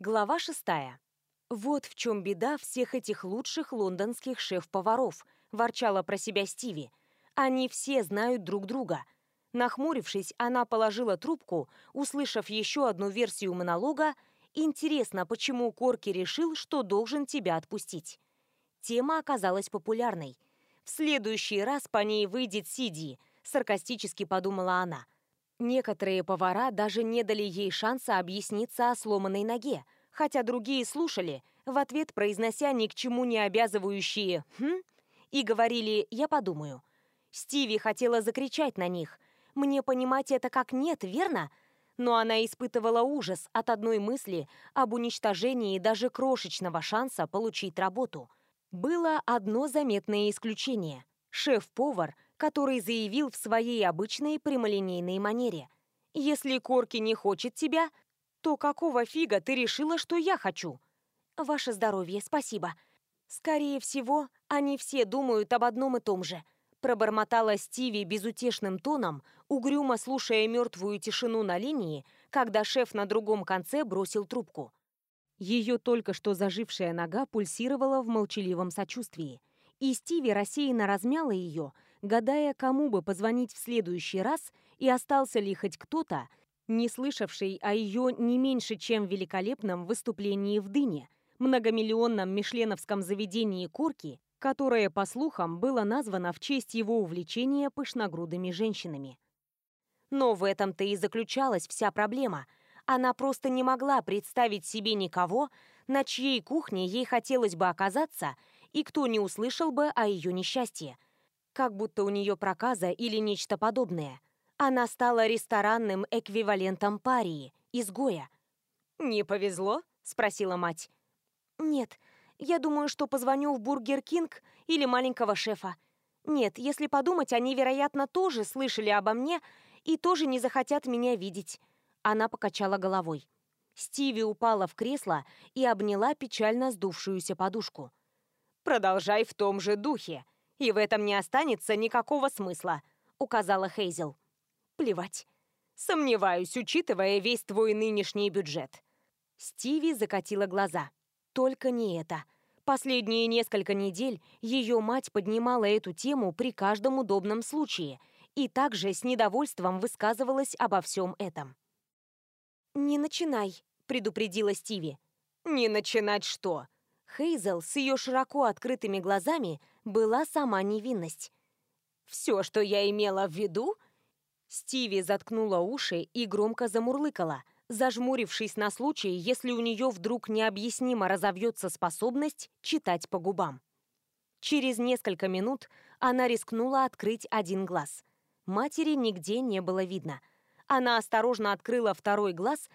Глава 6. «Вот в чем беда всех этих лучших лондонских шеф-поваров», – ворчала про себя Стиви. «Они все знают друг друга». Нахмурившись, она положила трубку, услышав еще одну версию монолога «Интересно, почему Корки решил, что должен тебя отпустить?» Тема оказалась популярной. «В следующий раз по ней выйдет Сиди», – саркастически подумала она – Некоторые повара даже не дали ей шанса объясниться о сломанной ноге, хотя другие слушали, в ответ произнося ни к чему не обязывающие «хм» и говорили «я подумаю». Стиви хотела закричать на них. «Мне понимать это как нет, верно?» Но она испытывала ужас от одной мысли об уничтожении даже крошечного шанса получить работу. Было одно заметное исключение. Шеф-повар – который заявил в своей обычной прямолинейной манере. «Если Корки не хочет тебя, то какого фига ты решила, что я хочу?» «Ваше здоровье, спасибо». «Скорее всего, они все думают об одном и том же», пробормотала Стиви безутешным тоном, угрюмо слушая мертвую тишину на линии, когда шеф на другом конце бросил трубку. Ее только что зажившая нога пульсировала в молчаливом сочувствии, и Стиви рассеянно размяла ее, гадая, кому бы позвонить в следующий раз и остался ли хоть кто-то, не слышавший о ее не меньше чем великолепном выступлении в Дыне, многомиллионном мишленовском заведении «Корки», которое, по слухам, было названо в честь его увлечения пышногрудыми женщинами. Но в этом-то и заключалась вся проблема. Она просто не могла представить себе никого, на чьей кухне ей хотелось бы оказаться, и кто не услышал бы о ее несчастье – как будто у нее проказа или нечто подобное. Она стала ресторанным эквивалентом парии, изгоя. «Не повезло?» – спросила мать. «Нет, я думаю, что позвоню в Бургер Кинг или маленького шефа. Нет, если подумать, они, вероятно, тоже слышали обо мне и тоже не захотят меня видеть». Она покачала головой. Стиви упала в кресло и обняла печально сдувшуюся подушку. «Продолжай в том же духе», и в этом не останется никакого смысла», — указала Хейзел. «Плевать. Сомневаюсь, учитывая весь твой нынешний бюджет». Стиви закатила глаза. «Только не это». Последние несколько недель ее мать поднимала эту тему при каждом удобном случае и также с недовольством высказывалась обо всем этом. «Не начинай», — предупредила Стиви. «Не начинать что?» Хейзел с ее широко открытыми глазами была сама невинность. «Все, что я имела в виду...» Стиви заткнула уши и громко замурлыкала, зажмурившись на случай, если у нее вдруг необъяснимо разовьется способность читать по губам. Через несколько минут она рискнула открыть один глаз. Матери нигде не было видно. Она осторожно открыла второй глаз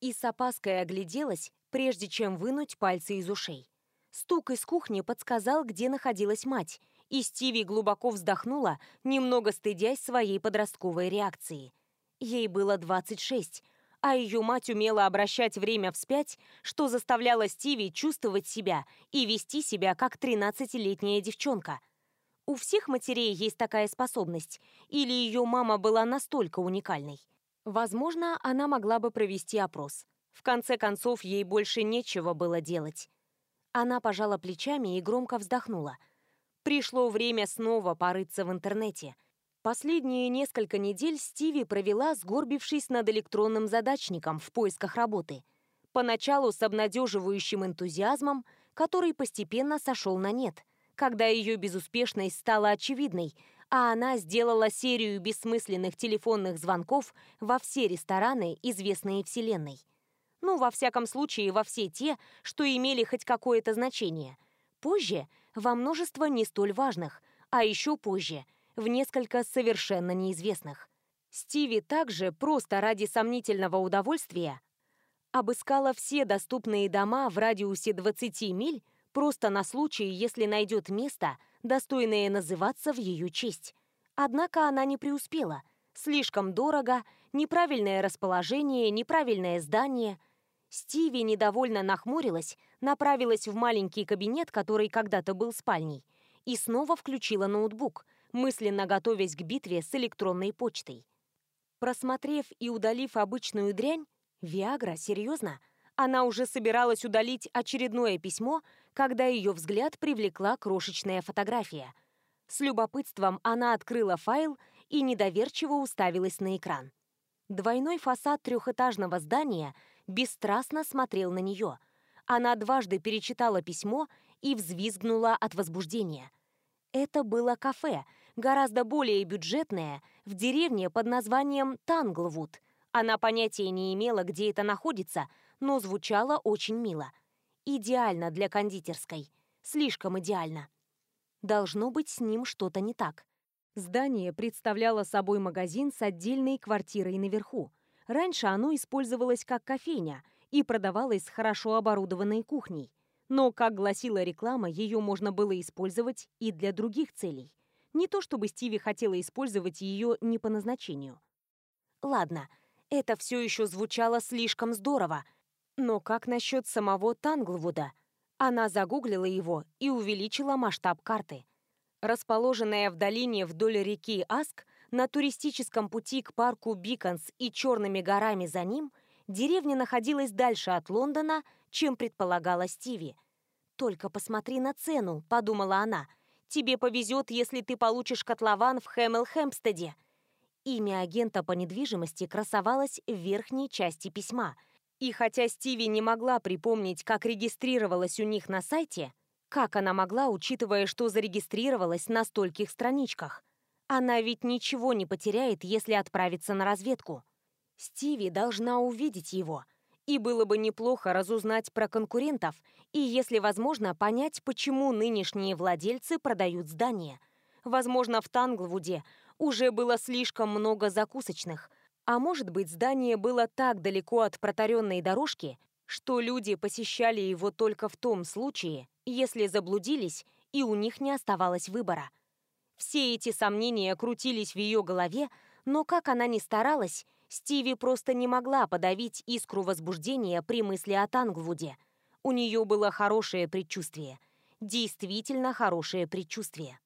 и с опаской огляделась, прежде чем вынуть пальцы из ушей. Стук из кухни подсказал, где находилась мать, и Стиви глубоко вздохнула, немного стыдясь своей подростковой реакции. Ей было 26, а ее мать умела обращать время вспять, что заставляло Стиви чувствовать себя и вести себя как 13-летняя девчонка. У всех матерей есть такая способность, или ее мама была настолько уникальной. Возможно, она могла бы провести опрос. В конце концов, ей больше нечего было делать. Она пожала плечами и громко вздохнула. Пришло время снова порыться в интернете. Последние несколько недель Стиви провела, сгорбившись над электронным задачником в поисках работы. Поначалу с обнадеживающим энтузиазмом, который постепенно сошел на нет, когда ее безуспешность стала очевидной, а она сделала серию бессмысленных телефонных звонков во все рестораны, известные Вселенной. Ну, во всяком случае, во все те, что имели хоть какое-то значение. Позже — во множество не столь важных, а еще позже — в несколько совершенно неизвестных. Стиви также, просто ради сомнительного удовольствия, обыскала все доступные дома в радиусе 20 миль просто на случай, если найдет место, достойное называться в ее честь. Однако она не преуспела. Слишком дорого, неправильное расположение, неправильное здание — Стиви недовольно нахмурилась, направилась в маленький кабинет, который когда-то был спальней, и снова включила ноутбук, мысленно готовясь к битве с электронной почтой. Просмотрев и удалив обычную дрянь, Виагра, серьезно, она уже собиралась удалить очередное письмо, когда ее взгляд привлекла крошечная фотография. С любопытством она открыла файл и недоверчиво уставилась на экран. Двойной фасад трехэтажного здания – бесстрастно смотрел на нее. Она дважды перечитала письмо и взвизгнула от возбуждения. Это было кафе, гораздо более бюджетное, в деревне под названием Танглвуд. Она понятия не имела, где это находится, но звучало очень мило. Идеально для кондитерской. Слишком идеально. Должно быть с ним что-то не так. Здание представляло собой магазин с отдельной квартирой наверху. Раньше оно использовалось как кофейня и продавалось с хорошо оборудованной кухней. Но, как гласила реклама, ее можно было использовать и для других целей. Не то чтобы Стиви хотела использовать ее не по назначению. Ладно, это все еще звучало слишком здорово. Но как насчет самого Танглвуда? Она загуглила его и увеличила масштаб карты. Расположенная в долине вдоль реки Аск – на туристическом пути к парку Биконс и черными горами за ним деревня находилась дальше от Лондона, чем предполагала Стиви. «Только посмотри на цену», — подумала она. «Тебе повезет, если ты получишь котлован в Хэмл-Хэмпстеде». Имя агента по недвижимости красовалось в верхней части письма. И хотя Стиви не могла припомнить, как регистрировалась у них на сайте, как она могла, учитывая, что зарегистрировалась на стольких страничках — она ведь ничего не потеряет, если отправится на разведку. Стиви должна увидеть его. И было бы неплохо разузнать про конкурентов и, если возможно, понять, почему нынешние владельцы продают здание. Возможно, в Танглвуде уже было слишком много закусочных, а может быть, здание было так далеко от протаренной дорожки, что люди посещали его только в том случае, если заблудились и у них не оставалось выбора – все эти сомнения крутились в ее голове, но как она ни старалась, Стиви просто не могла подавить искру возбуждения при мысли о Танглвуде. У нее было хорошее предчувствие. Действительно хорошее предчувствие.